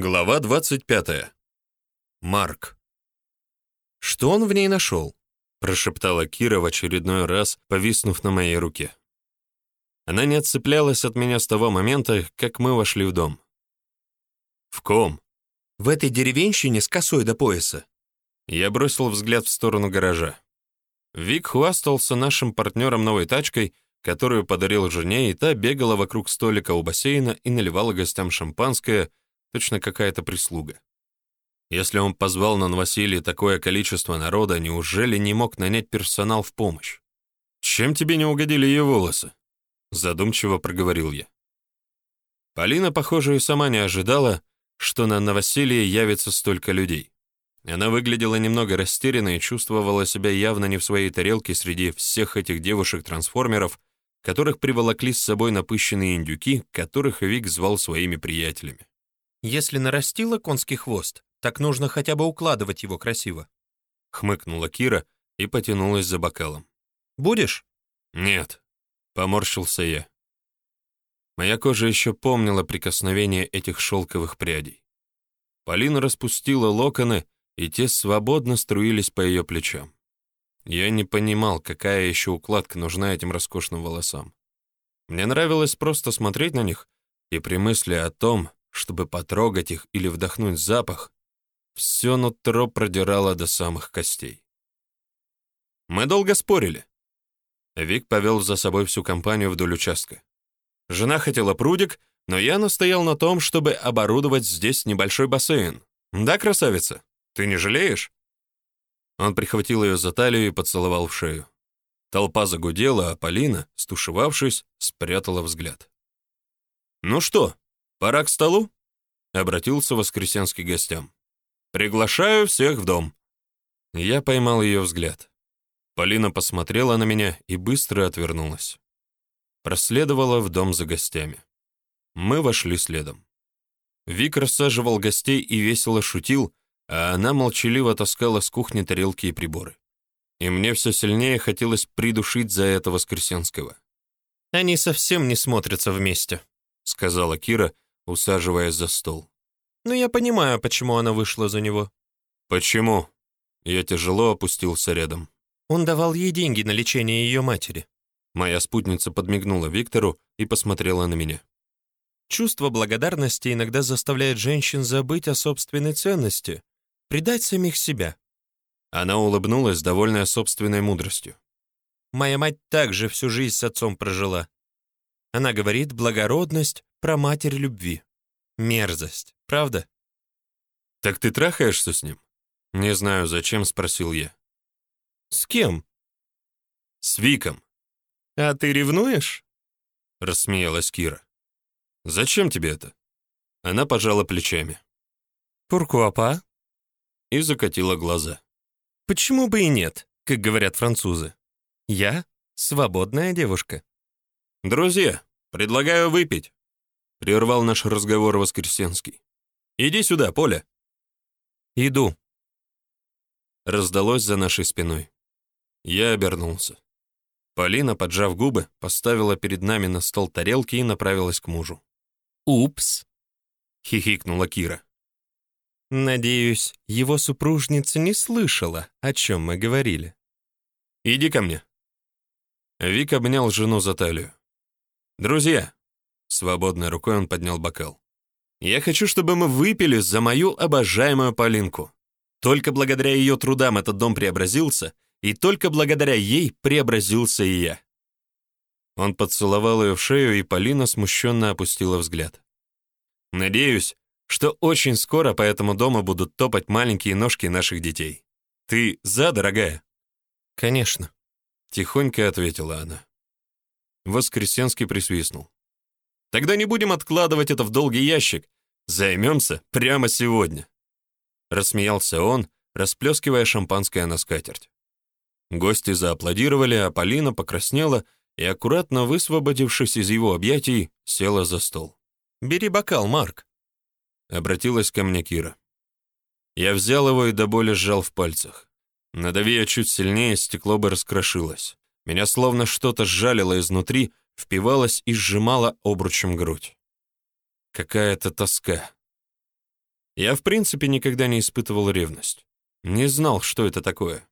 Глава 25. Марк. «Что он в ней нашел?» — прошептала Кира в очередной раз, повиснув на моей руке. Она не отцеплялась от меня с того момента, как мы вошли в дом. «В ком?» «В этой деревенщине с косой до пояса». Я бросил взгляд в сторону гаража. Вик хвастался нашим партнером новой тачкой, которую подарил жене, и та бегала вокруг столика у бассейна и наливала гостям шампанское — Точно какая-то прислуга. Если он позвал на новоселье такое количество народа, неужели не мог нанять персонал в помощь? «Чем тебе не угодили ее волосы?» Задумчиво проговорил я. Полина, похоже, и сама не ожидала, что на новоселье явится столько людей. Она выглядела немного растерянной и чувствовала себя явно не в своей тарелке среди всех этих девушек-трансформеров, которых приволокли с собой напыщенные индюки, которых Вик звал своими приятелями. Если нарастила конский хвост, так нужно хотя бы укладывать его красиво. Хмыкнула Кира и потянулась за бокалом. Будешь? Нет, поморщился я. Моя кожа еще помнила прикосновение этих шелковых прядей. Полина распустила локоны, и те свободно струились по ее плечам. Я не понимал, какая еще укладка нужна этим роскошным волосам. Мне нравилось просто смотреть на них, и при мысли о том, чтобы потрогать их или вдохнуть запах, все нутро продирало до самых костей. Мы долго спорили. Вик повел за собой всю компанию вдоль участка. Жена хотела прудик, но я настоял на том, чтобы оборудовать здесь небольшой бассейн. Да, красавица? Ты не жалеешь? Он прихватил ее за талию и поцеловал в шею. Толпа загудела, а Полина, стушевавшись, спрятала взгляд. «Ну что, «Пора к столу?» — обратился Воскресенский гостям. «Приглашаю всех в дом». Я поймал ее взгляд. Полина посмотрела на меня и быстро отвернулась. Проследовала в дом за гостями. Мы вошли следом. Вик рассаживал гостей и весело шутил, а она молчаливо таскала с кухни тарелки и приборы. И мне все сильнее хотелось придушить за это Воскресенского. «Они совсем не смотрятся вместе», — сказала Кира, — усаживаясь за стол. «Но я понимаю, почему она вышла за него». «Почему?» Я тяжело опустился рядом. Он давал ей деньги на лечение ее матери. Моя спутница подмигнула Виктору и посмотрела на меня. Чувство благодарности иногда заставляет женщин забыть о собственной ценности, предать самих себя. Она улыбнулась, довольная собственной мудростью. Моя мать также всю жизнь с отцом прожила. Она говорит, благородность про матерь любви. Мерзость, правда? Так ты трахаешься с ним? Не знаю, зачем, спросил я. С кем? С Виком. А ты ревнуешь? Рассмеялась Кира. Зачем тебе это? Она пожала плечами. Пуркуапа? И закатила глаза. Почему бы и нет, как говорят французы? Я свободная девушка. Друзья, предлагаю выпить. Прервал наш разговор Воскресенский. «Иди сюда, Поля». «Иду». Раздалось за нашей спиной. Я обернулся. Полина, поджав губы, поставила перед нами на стол тарелки и направилась к мужу. «Упс», — хихикнула Кира. «Надеюсь, его супружница не слышала, о чем мы говорили». «Иди ко мне». Вик обнял жену за талию. «Друзья, Свободной рукой он поднял бокал. «Я хочу, чтобы мы выпили за мою обожаемую Полинку. Только благодаря ее трудам этот дом преобразился, и только благодаря ей преобразился и я». Он поцеловал ее в шею, и Полина смущенно опустила взгляд. «Надеюсь, что очень скоро по этому дому будут топать маленькие ножки наших детей. Ты за, дорогая?» «Конечно», — тихонько ответила она. Воскресенский присвистнул. Тогда не будем откладывать это в долгий ящик. Займемся прямо сегодня. Рассмеялся он, расплескивая шампанское на скатерть. Гости зааплодировали, а Полина покраснела и, аккуратно высвободившись из его объятий, села за стол. «Бери бокал, Марк», — обратилась ко мне Кира. Я взял его и до боли сжал в пальцах. Надави я чуть сильнее, стекло бы раскрошилось. Меня словно что-то сжалило изнутри, впивалась и сжимала обручем грудь. Какая-то тоска. Я, в принципе, никогда не испытывал ревность. Не знал, что это такое.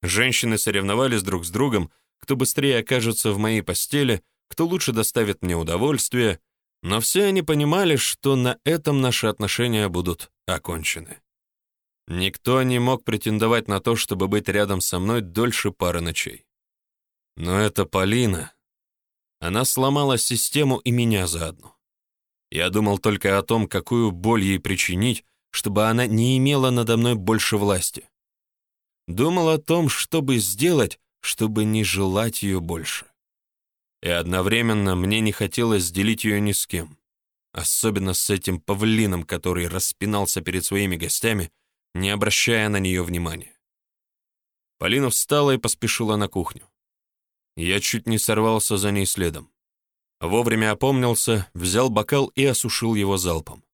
Женщины соревновались друг с другом, кто быстрее окажется в моей постели, кто лучше доставит мне удовольствие, но все они понимали, что на этом наши отношения будут окончены. Никто не мог претендовать на то, чтобы быть рядом со мной дольше пары ночей. Но это Полина. Она сломала систему и меня заодно. Я думал только о том, какую боль ей причинить, чтобы она не имела надо мной больше власти. Думал о том, чтобы сделать, чтобы не желать ее больше. И одновременно мне не хотелось делить ее ни с кем. Особенно с этим павлином, который распинался перед своими гостями, не обращая на нее внимания. Полина встала и поспешила на кухню. Я чуть не сорвался за ней следом. Вовремя опомнился, взял бокал и осушил его залпом.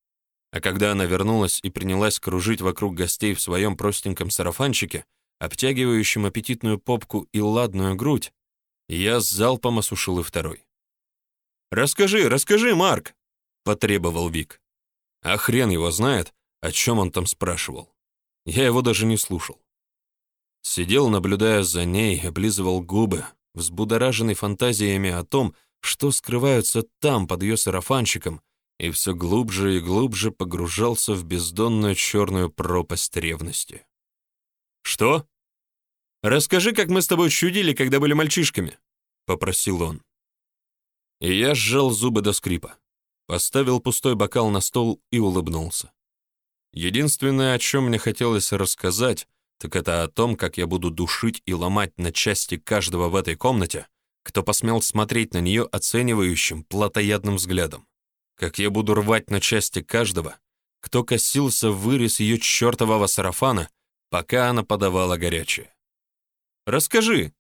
А когда она вернулась и принялась кружить вокруг гостей в своем простеньком сарафанчике, обтягивающем аппетитную попку и ладную грудь, я с залпом осушил и второй. «Расскажи, расскажи, Марк!» — потребовал Вик. А хрен его знает, о чем он там спрашивал. Я его даже не слушал. Сидел, наблюдая за ней, облизывал губы, взбудораженный фантазиями о том, что скрываются там, под ее сарафанчиком, и все глубже и глубже погружался в бездонную черную пропасть ревности. «Что?» «Расскажи, как мы с тобой чудили, когда были мальчишками», — попросил он. И я сжал зубы до скрипа, поставил пустой бокал на стол и улыбнулся. Единственное, о чем мне хотелось рассказать, так это о том, как я буду душить и ломать на части каждого в этой комнате, кто посмел смотреть на нее оценивающим, плотоядным взглядом. Как я буду рвать на части каждого, кто косился в вырез ее чертового сарафана, пока она подавала горячее. «Расскажи!»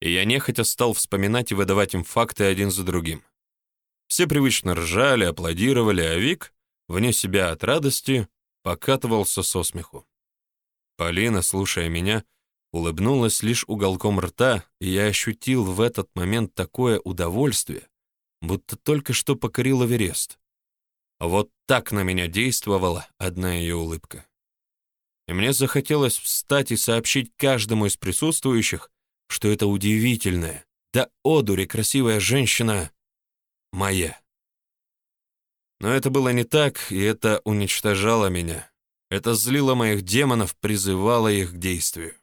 И я нехотя стал вспоминать и выдавать им факты один за другим. Все привычно ржали, аплодировали, а Вик, вне себя от радости, покатывался со смеху. Полина, слушая меня, улыбнулась лишь уголком рта, и я ощутил в этот момент такое удовольствие, будто только что покорил Эверест. Вот так на меня действовала одна ее улыбка. И мне захотелось встать и сообщить каждому из присутствующих, что это удивительная, да одури красивая женщина моя. Но это было не так, и это уничтожало меня. Это злило моих демонов, призывало их к действию.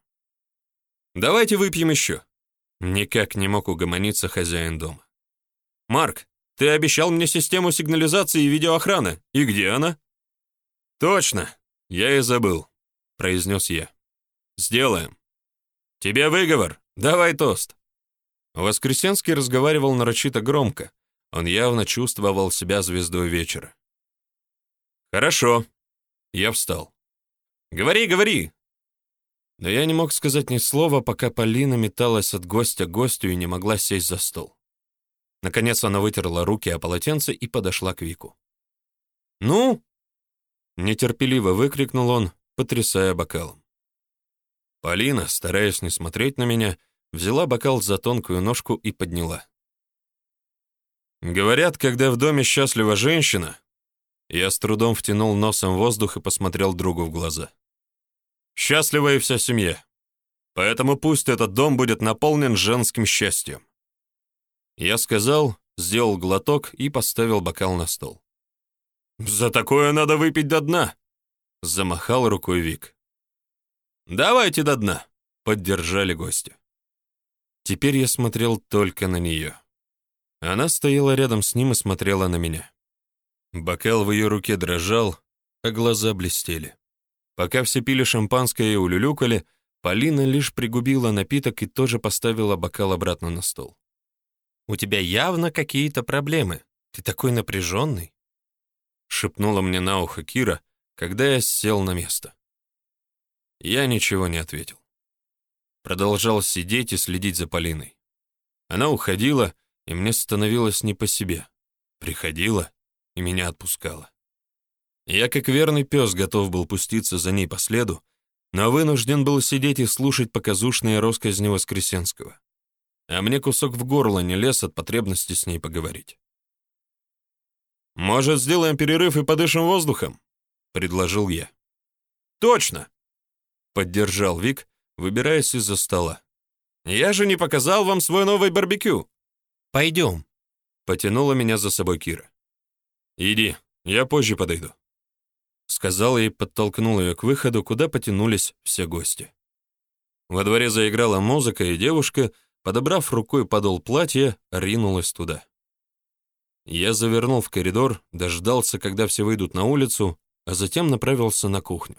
«Давайте выпьем еще». Никак не мог угомониться хозяин дома. «Марк, ты обещал мне систему сигнализации и видеоохраны. И где она?» «Точно, я и забыл», — произнес я. «Сделаем. Тебе выговор. Давай тост». Воскресенский разговаривал нарочито громко. Он явно чувствовал себя звездой вечера. «Хорошо». Я встал. «Говори, говори, но я не мог сказать ни слова, пока Полина металась от гостя к гостю и не могла сесть за стол. Наконец она вытерла руки о полотенце и подошла к Вику. «Ну?» — нетерпеливо выкрикнул он, потрясая бокалом. Полина, стараясь не смотреть на меня, взяла бокал за тонкую ножку и подняла. Говорят, когда в доме счастлива женщина, я с трудом втянул носом воздух и посмотрел другу в глаза. Счастлива и вся семья. Поэтому пусть этот дом будет наполнен женским счастьем. Я сказал, сделал глоток и поставил бокал на стол. «За такое надо выпить до дна!» Замахал рукой Вик. «Давайте до дна!» — поддержали гости. Теперь я смотрел только на нее. Она стояла рядом с ним и смотрела на меня. Бокал в ее руке дрожал, а глаза блестели. Пока все пили шампанское и улюлюкали, Полина лишь пригубила напиток и тоже поставила бокал обратно на стол. «У тебя явно какие-то проблемы. Ты такой напряженный», — шепнула мне на ухо Кира, когда я сел на место. Я ничего не ответил. Продолжал сидеть и следить за Полиной. Она уходила, и мне становилось не по себе. Приходила и меня отпускала. Я, как верный пес, готов был пуститься за ней по следу, но вынужден был сидеть и слушать показушные росказни Воскресенского. А мне кусок в горло не лез от потребности с ней поговорить. «Может, сделаем перерыв и подышим воздухом?» — предложил я. «Точно!» — поддержал Вик, выбираясь из-за стола. «Я же не показал вам свой новый барбекю!» «Пойдем!» — потянула меня за собой Кира. «Иди, я позже подойду», — сказал и подтолкнул ее к выходу, куда потянулись все гости. Во дворе заиграла музыка, и девушка, подобрав рукой подол платья, ринулась туда. Я завернул в коридор, дождался, когда все выйдут на улицу, а затем направился на кухню.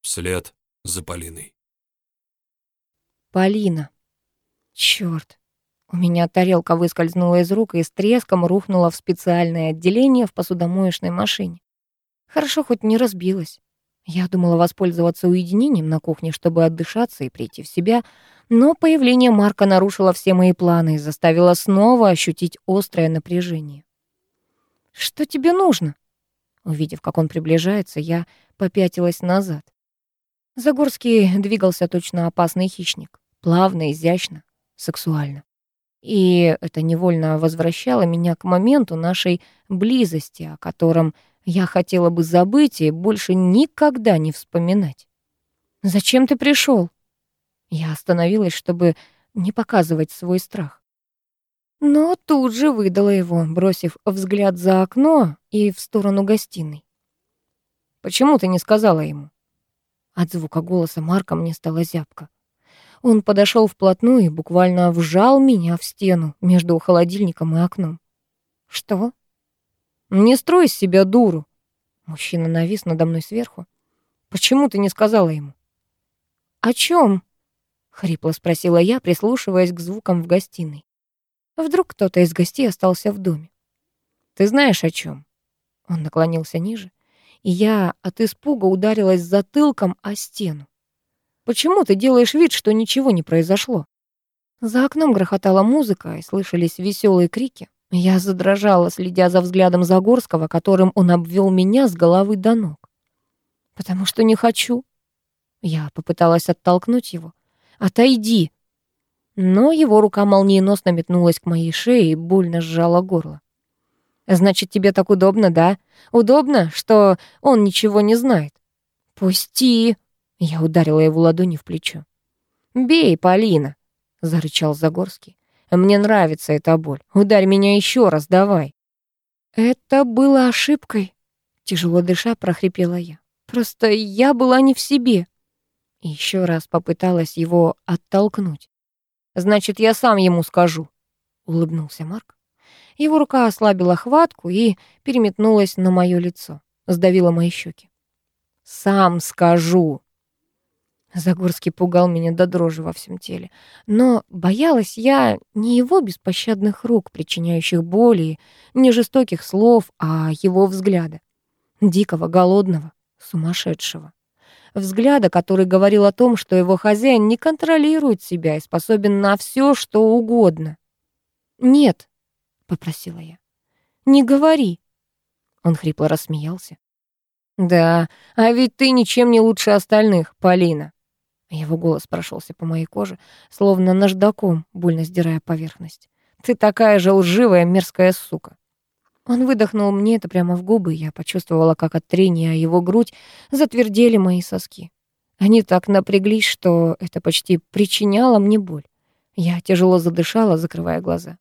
Вслед за Полиной. Полина. Черт. У меня тарелка выскользнула из рук и с треском рухнула в специальное отделение в посудомоечной машине. Хорошо, хоть не разбилась. Я думала воспользоваться уединением на кухне, чтобы отдышаться и прийти в себя, но появление Марка нарушило все мои планы и заставило снова ощутить острое напряжение. «Что тебе нужно?» Увидев, как он приближается, я попятилась назад. Загорский двигался точно опасный хищник. Плавно, изящно, сексуально. И это невольно возвращало меня к моменту нашей близости, о котором я хотела бы забыть и больше никогда не вспоминать. «Зачем ты пришел? Я остановилась, чтобы не показывать свой страх. Но тут же выдала его, бросив взгляд за окно и в сторону гостиной. «Почему ты не сказала ему?» От звука голоса Марка мне стало зябко. Он подошел вплотную и буквально вжал меня в стену между холодильником и окном. «Что?» «Не строй из себя дуру!» Мужчина навис надо мной сверху. «Почему ты не сказала ему?» «О чем?» — хрипло спросила я, прислушиваясь к звукам в гостиной. Вдруг кто-то из гостей остался в доме. «Ты знаешь, о чем? Он наклонился ниже, и я от испуга ударилась затылком о стену. «Почему ты делаешь вид, что ничего не произошло?» За окном грохотала музыка, и слышались веселые крики. Я задрожала, следя за взглядом Загорского, которым он обвел меня с головы до ног. «Потому что не хочу». Я попыталась оттолкнуть его. «Отойди!» но его рука молниеносно метнулась к моей шее и больно сжала горло. «Значит, тебе так удобно, да? Удобно, что он ничего не знает?» «Пусти!» — я ударила его ладонью в плечо. «Бей, Полина!» — зарычал Загорский. «Мне нравится эта боль. Ударь меня еще раз, давай!» «Это было ошибкой», — тяжело дыша прохрипела я. «Просто я была не в себе». Еще раз попыталась его оттолкнуть. Значит, я сам ему скажу, улыбнулся Марк. Его рука ослабила хватку и переметнулась на мое лицо, сдавила мои щеки. Сам скажу. Загорский пугал меня до дрожи во всем теле. Но боялась я не его беспощадных рук, причиняющих боли, не жестоких слов, а его взгляда. Дикого, голодного, сумасшедшего взгляда, который говорил о том, что его хозяин не контролирует себя и способен на все, что угодно. «Нет», — попросила я, — «не говори». Он хрипло рассмеялся. «Да, а ведь ты ничем не лучше остальных, Полина». Его голос прошелся по моей коже, словно наждаком, больно сдирая поверхность. «Ты такая же лживая, мерзкая сука». Он выдохнул мне это прямо в губы, и я почувствовала, как от трения его грудь затвердели мои соски. Они так напряглись, что это почти причиняло мне боль. Я тяжело задышала, закрывая глаза.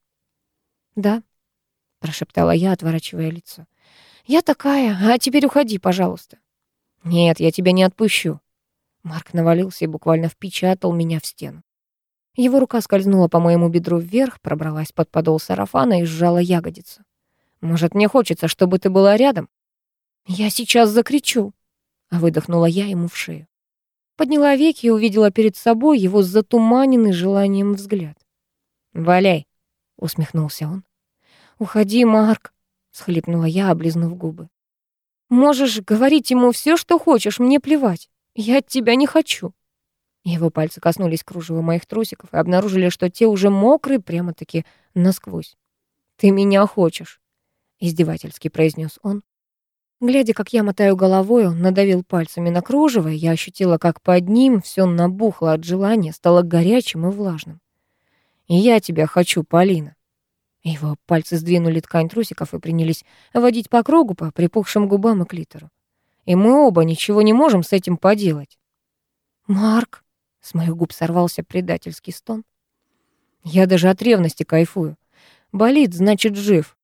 «Да», — прошептала я, отворачивая лицо. «Я такая, а теперь уходи, пожалуйста». «Нет, я тебя не отпущу». Марк навалился и буквально впечатал меня в стену. Его рука скользнула по моему бедру вверх, пробралась под подол сарафана и сжала ягодицу. Может, мне хочется, чтобы ты была рядом? Я сейчас закричу, выдохнула я ему в шею. Подняла веки и увидела перед собой его затуманенный желанием взгляд. «Валяй!» — усмехнулся он. «Уходи, Марк!» — схлипнула я, облизнув губы. «Можешь говорить ему все, что хочешь, мне плевать. Я от тебя не хочу». Его пальцы коснулись кружева моих трусиков и обнаружили, что те уже мокрые прямо-таки насквозь. «Ты меня хочешь издевательски произнес он. Глядя, как я мотаю головой, он надавил пальцами на кружево, и я ощутила, как под ним все набухло от желания, стало горячим и влажным. «И я тебя хочу, Полина». Его пальцы сдвинули ткань трусиков и принялись водить по кругу по припухшим губам и клитору. И мы оба ничего не можем с этим поделать. «Марк!» — с моих губ сорвался предательский стон. Я даже от ревности кайфую. Болит, значит, жив.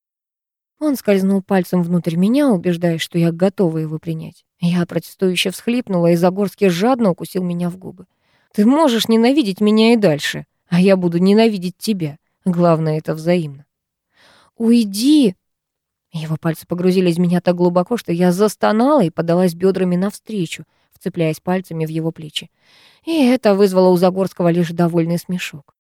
Он скользнул пальцем внутрь меня, убеждаясь, что я готова его принять. Я протестующе всхлипнула, и Загорский жадно укусил меня в губы. «Ты можешь ненавидеть меня и дальше, а я буду ненавидеть тебя. Главное, это взаимно». «Уйди!» Его пальцы погрузились в меня так глубоко, что я застонала и подалась бедрами навстречу, вцепляясь пальцами в его плечи. И это вызвало у Загорского лишь довольный смешок.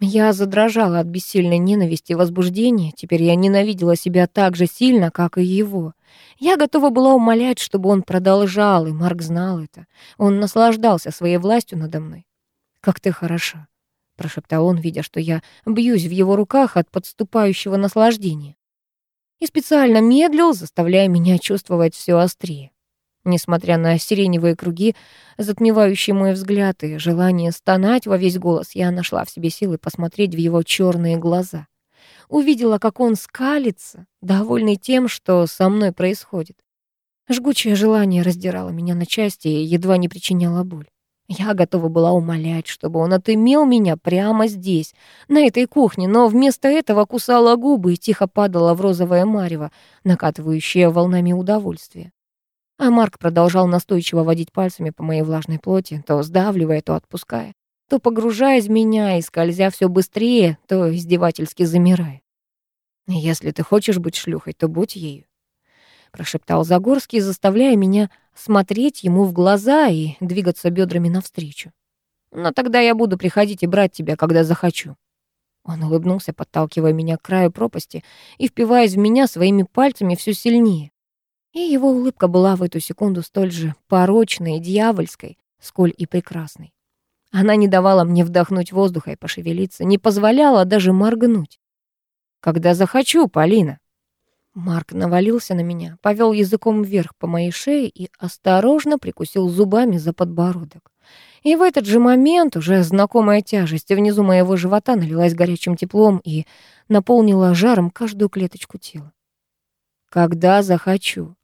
Я задрожала от бессильной ненависти и возбуждения. Теперь я ненавидела себя так же сильно, как и его. Я готова была умолять, чтобы он продолжал, и Марк знал это. Он наслаждался своей властью надо мной. «Как ты хороша», — прошептал он, видя, что я бьюсь в его руках от подступающего наслаждения. И специально медлил, заставляя меня чувствовать все острее. Несмотря на сиреневые круги, затмевающие мой взгляд и желание стонать во весь голос, я нашла в себе силы посмотреть в его черные глаза. Увидела, как он скалится, довольный тем, что со мной происходит. Жгучее желание раздирало меня на части и едва не причиняло боль. Я готова была умолять, чтобы он отымел меня прямо здесь, на этой кухне, но вместо этого кусала губы и тихо падала в розовое марево, накатывающее волнами удовольствия. А Марк продолжал настойчиво водить пальцами по моей влажной плоти, то сдавливая, то отпуская, то погружаясь в меня и скользя все быстрее, то издевательски замирая. «Если ты хочешь быть шлюхой, то будь ею», — прошептал Загорский, заставляя меня смотреть ему в глаза и двигаться бедрами навстречу. «Но тогда я буду приходить и брать тебя, когда захочу». Он улыбнулся, подталкивая меня к краю пропасти и впиваясь в меня своими пальцами все сильнее. И его улыбка была в эту секунду столь же порочной и дьявольской, сколь и прекрасной. Она не давала мне вдохнуть воздуха и пошевелиться, не позволяла даже моргнуть. «Когда захочу, Полина». Марк навалился на меня, повел языком вверх по моей шее и осторожно прикусил зубами за подбородок. И в этот же момент уже знакомая тяжесть внизу моего живота налилась горячим теплом и наполнила жаром каждую клеточку тела. «Когда захочу»,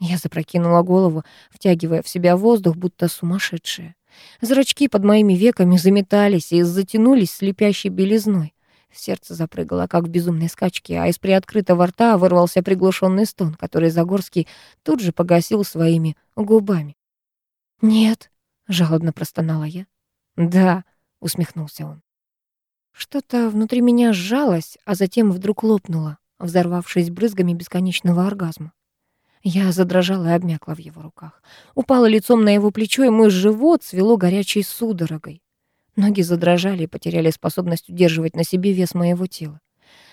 я запрокинула голову, втягивая в себя воздух, будто сумасшедшая. Зрачки под моими веками заметались и затянулись слепящей белизной. Сердце запрыгало, как в безумной скачке, а из приоткрытого рта вырвался приглушенный стон, который Загорский тут же погасил своими губами. «Нет», — жалобно простонала я. «Да», — усмехнулся он. Что-то внутри меня сжалось, а затем вдруг лопнуло, взорвавшись брызгами бесконечного оргазма. Я задрожала и обмякла в его руках. Упала лицом на его плечо, и мой живот свело горячей судорогой. Ноги задрожали и потеряли способность удерживать на себе вес моего тела.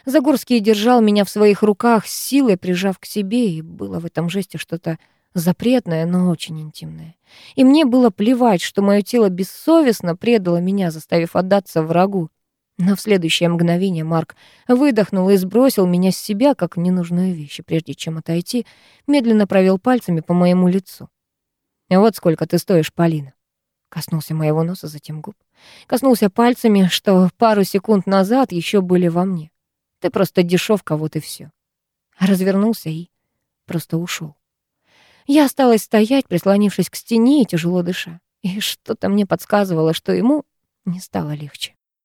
Загорский держал меня в своих руках, с силой прижав к себе, и было в этом жесте что-то запретное, но очень интимное. И мне было плевать, что мое тело бессовестно предало меня, заставив отдаться врагу. Но в следующее мгновение Марк выдохнул и сбросил меня с себя, как ненужную вещь, прежде чем отойти, медленно провел пальцами по моему лицу. «Вот сколько ты стоишь, Полина». Коснулся моего носа, затем губ. Коснулся пальцами, что пару секунд назад еще были во мне. Ты просто дешевка, вот и все. Развернулся и просто ушел. Я осталась стоять, прислонившись к стене и тяжело дыша. И что-то мне подсказывало, что ему не стало легче.